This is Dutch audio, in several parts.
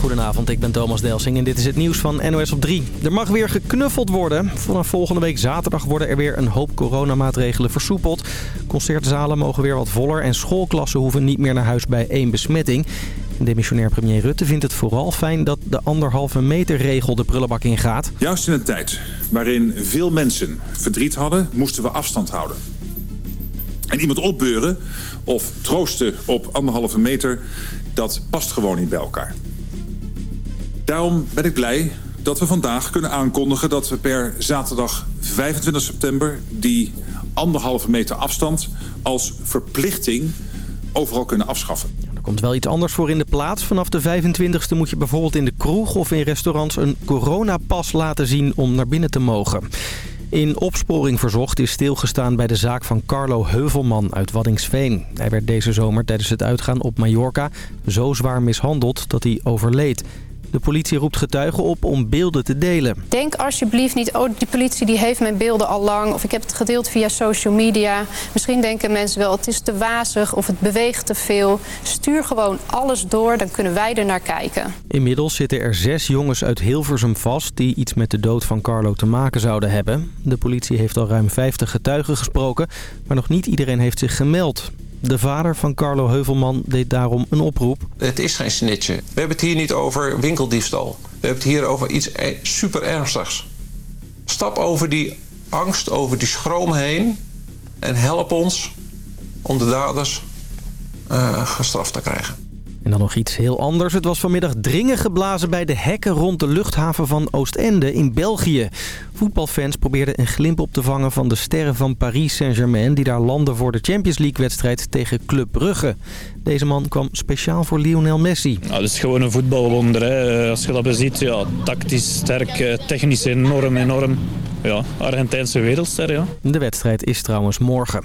Goedenavond, ik ben Thomas Delsing en dit is het nieuws van NOS op 3. Er mag weer geknuffeld worden. Vanaf volgende week zaterdag worden er weer een hoop coronamaatregelen versoepeld. Concertzalen mogen weer wat voller en schoolklassen hoeven niet meer naar huis bij één besmetting. Demissionair premier Rutte vindt het vooral fijn dat de anderhalve meter regel de prullenbak ingaat. Juist in een tijd waarin veel mensen verdriet hadden, moesten we afstand houden. En iemand opbeuren of troosten op anderhalve meter, dat past gewoon niet bij elkaar. Daarom ben ik blij dat we vandaag kunnen aankondigen dat we per zaterdag 25 september... die anderhalve meter afstand als verplichting overal kunnen afschaffen. Nou, er komt wel iets anders voor in de plaats. Vanaf de 25e moet je bijvoorbeeld in de kroeg of in restaurants een coronapas laten zien om naar binnen te mogen. In opsporing verzocht is stilgestaan bij de zaak van Carlo Heuvelman uit Waddingsveen. Hij werd deze zomer tijdens het uitgaan op Mallorca zo zwaar mishandeld dat hij overleed. De politie roept getuigen op om beelden te delen. Denk alsjeblieft niet, oh die politie die heeft mijn beelden al lang... of ik heb het gedeeld via social media. Misschien denken mensen wel het is te wazig of het beweegt te veel. Stuur gewoon alles door, dan kunnen wij er naar kijken. Inmiddels zitten er zes jongens uit Hilversum vast... die iets met de dood van Carlo te maken zouden hebben. De politie heeft al ruim 50 getuigen gesproken... maar nog niet iedereen heeft zich gemeld. De vader van Carlo Heuvelman deed daarom een oproep. Het is geen snitje. We hebben het hier niet over winkeldiefstal. We hebben het hier over iets e- super ernstigs. Stap over die angst, over die schroom heen... en help ons om de daders eh, gestraft te krijgen. En dan nog iets heel anders. Het was vanmiddag dringen geblazen bij de hekken rond de luchthaven van Oostende in België. Voetbalfans probeerden een glimp op te vangen van de sterren van Paris Saint-Germain... die daar landen voor de Champions League-wedstrijd tegen Club Brugge. Deze man kwam speciaal voor Lionel Messi. Ja, dat is gewoon een voetbalwonder. Hè. Als je dat beziet, ja, tactisch sterk, eh, technisch enorm, enorm ja, Argentijnse wereldster, ja. De wedstrijd is trouwens morgen.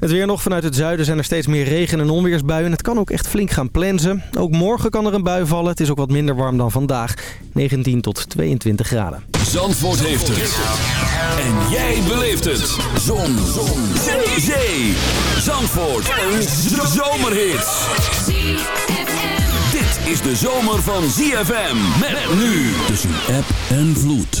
Het weer nog vanuit het zuiden zijn er steeds meer regen- en onweersbuien. Het kan ook echt flink gaan plensen. Ook morgen kan er een bui vallen. Het is ook wat minder warm dan vandaag. 19 tot 22 graden. Zandvoort heeft het. En jij beleeft het. Zon. Zon. Zee. Zee. Zandvoort. Een zomerhit. Dit is de zomer van ZFM. Met nu tussen app en vloed.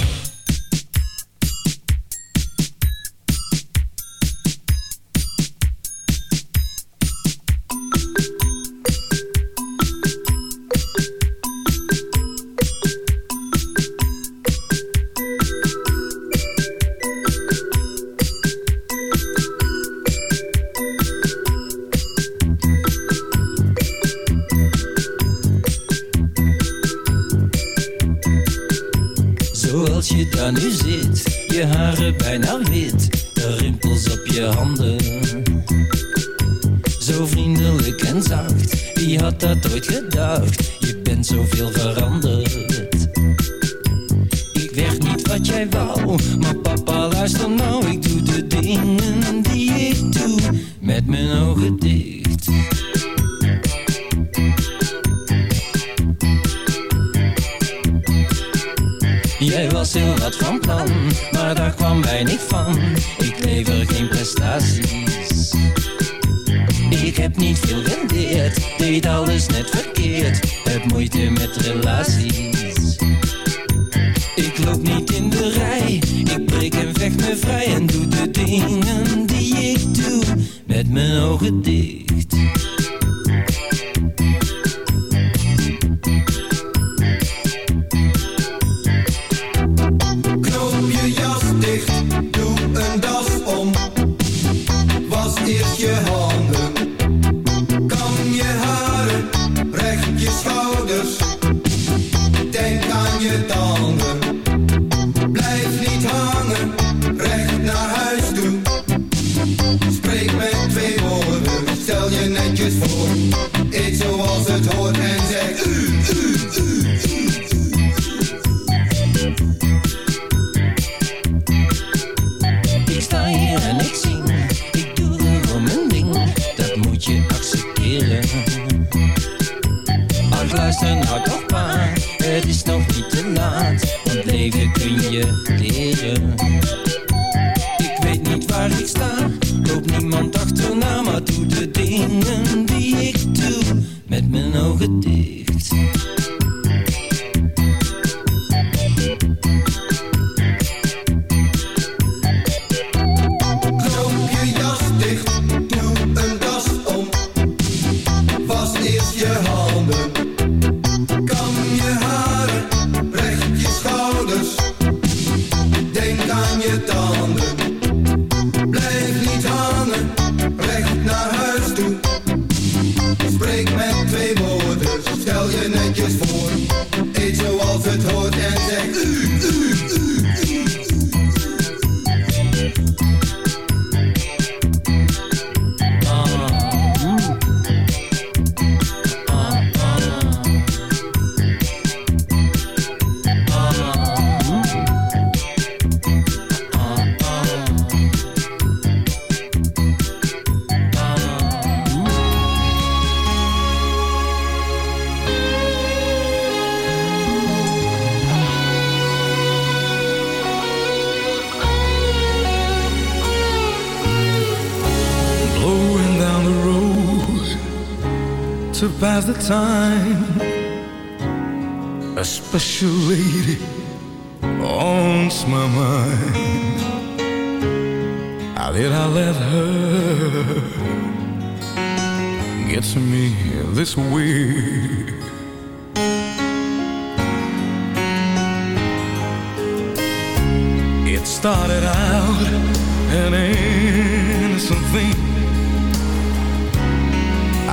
survive the time. A special lady haunts my mind. How did I let her get to me this way? It started out an innocent thing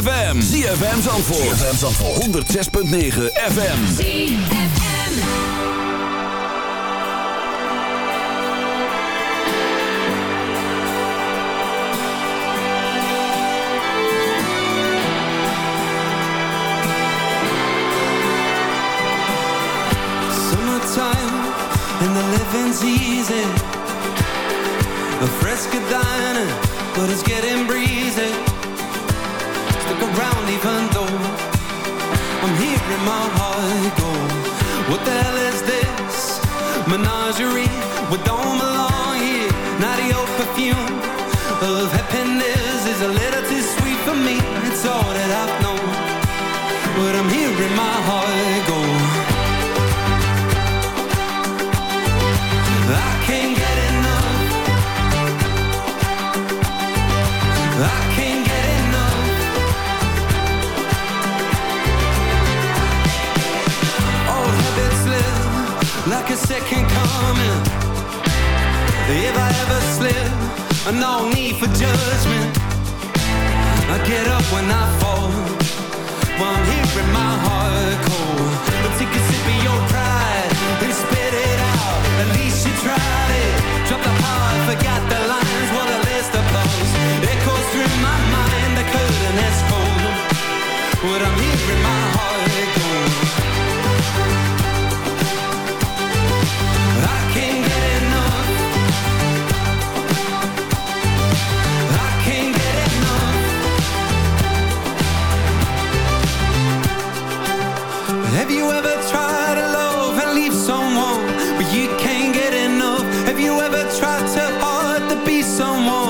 ZFM. ZFM Zandvoort. ZFM Zandvoort. 106.9 FM. ZFM. Summertime and the living's easy. A fresca diner, but it's getting breezy. around even though I'm hearing my heart go What the hell is this? Menagerie We don't belong here Not your perfume Of happiness is a little too sweet for me It's all that I've known But I'm hearing my heart go I can't get second coming. If I ever slip, no need for judgment. I get up when I fall. One here in my heart cold. But take a sip of your pride and spit it out. At least you tried it. Dropped the heart, forgot the lines. What a list of blows. Echoes through my mind. The curtain is cold. What I'm here in my heart cold. someone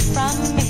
from me.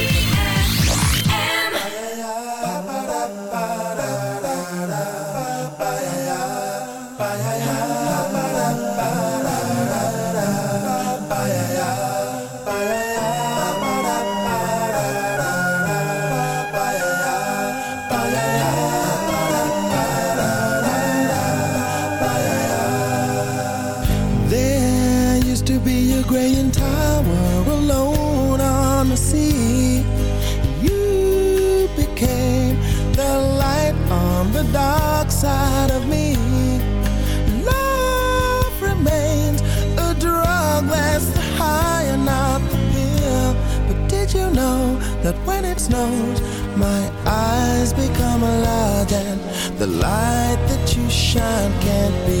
sunshine can't be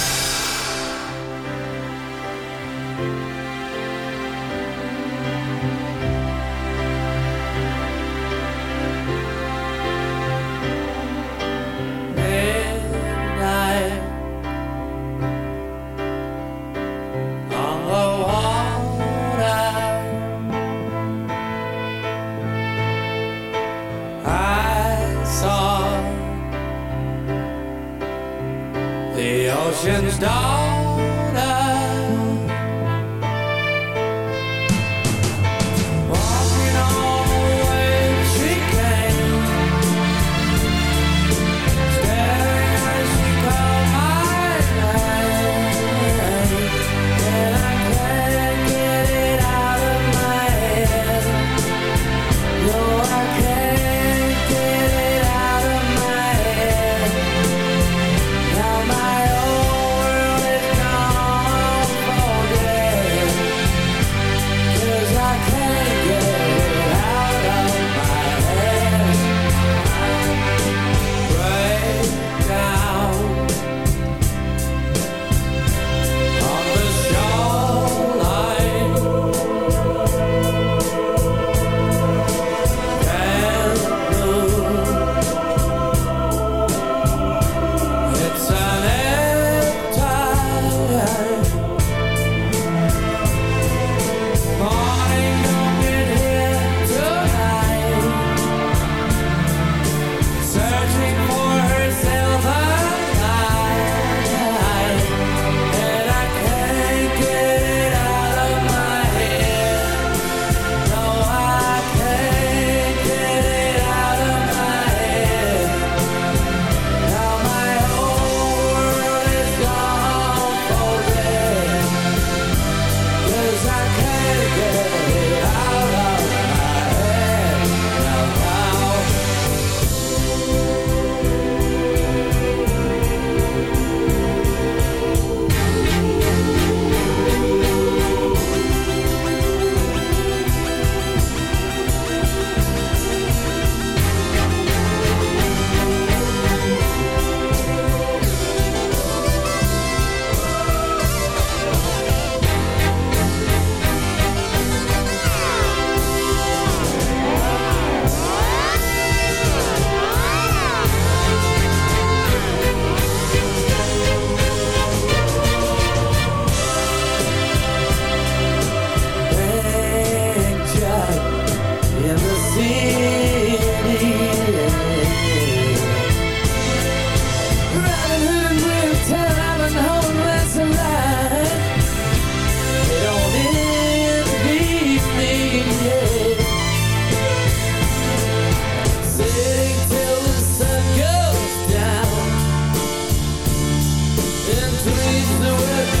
is the word.